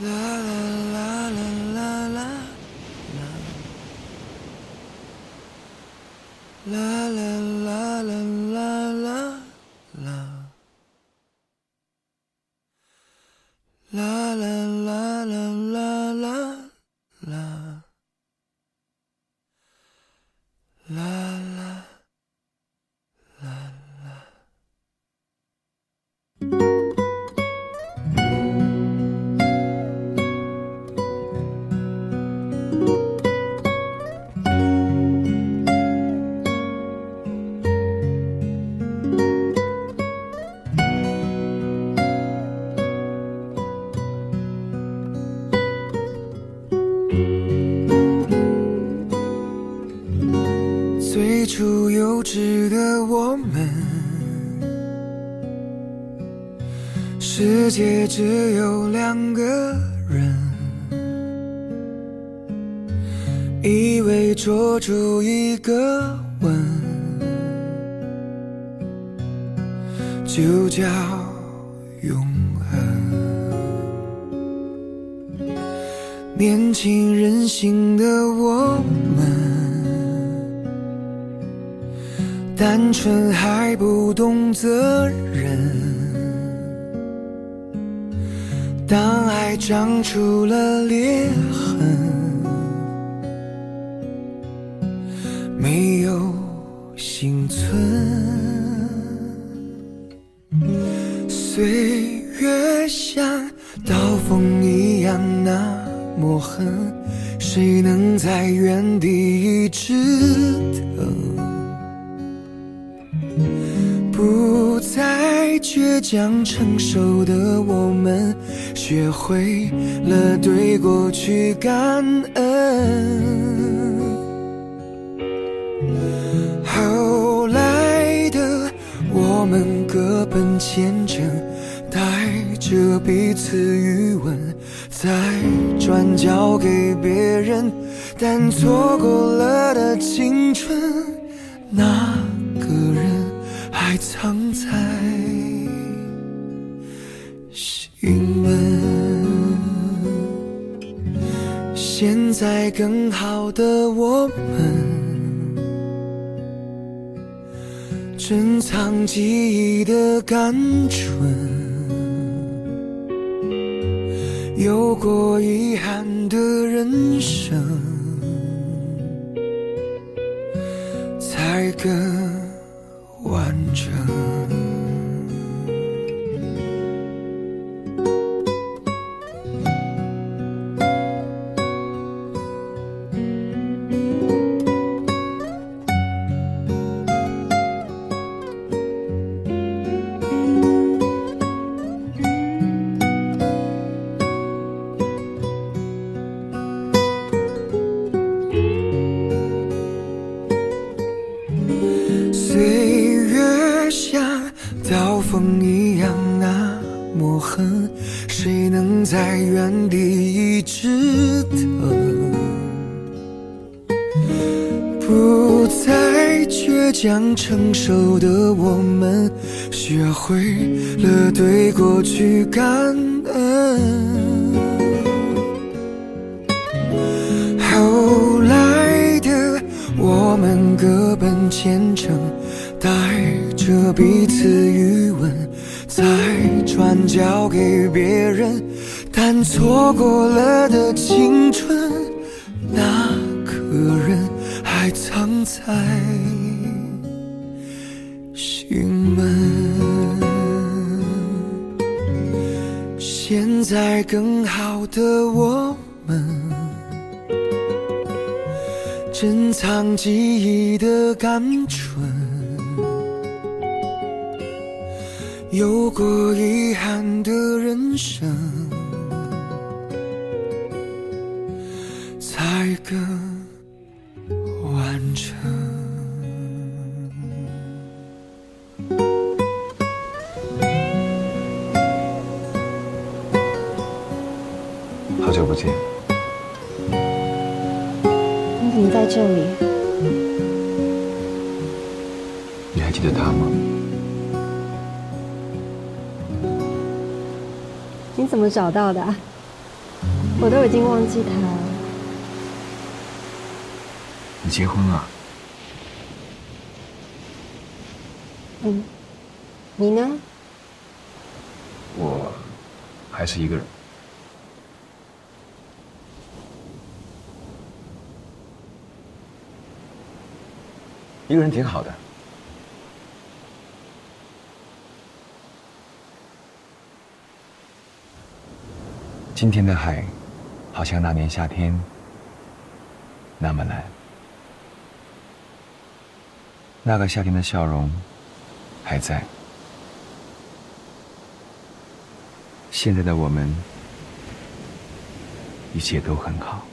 la, la. 初幼稚的我们，世界只有两个人，以为捉住一个吻，就叫永恒。年轻任性的我们。单纯还不懂责任，当爱长出了裂痕，没有幸存。岁月像刀锋一样那么狠，谁能在原地一直等？倔强成熟的我们，学会了对过去感恩。后来的我们各奔前程，带着彼此余温，再转交给别人，但错过了的青春，那个人。还藏在心门。现在更好的我们，珍藏记忆的甘醇，有过遗憾的人生，才更。刀锋一样那么狠，谁能在原地一直等？不再倔强成熟的我们，学会了对过去感恩。后来的我们各奔前程，带着彼此余温，再转交给别人，但错过了的青春，那个人还藏在心门。现在更好的我们。珍藏记忆的甘醇，有过遗憾的人生，才更完整。好久不见，你怎么在这里？你还记得他吗？你怎么找到的啊？我都已经忘记他了。你结婚了？嗯，你呢？我还是一个人。一个人挺好的。今天的海，好像那年夏天那么蓝。那个夏天的笑容还在。现在的我们，一切都很好。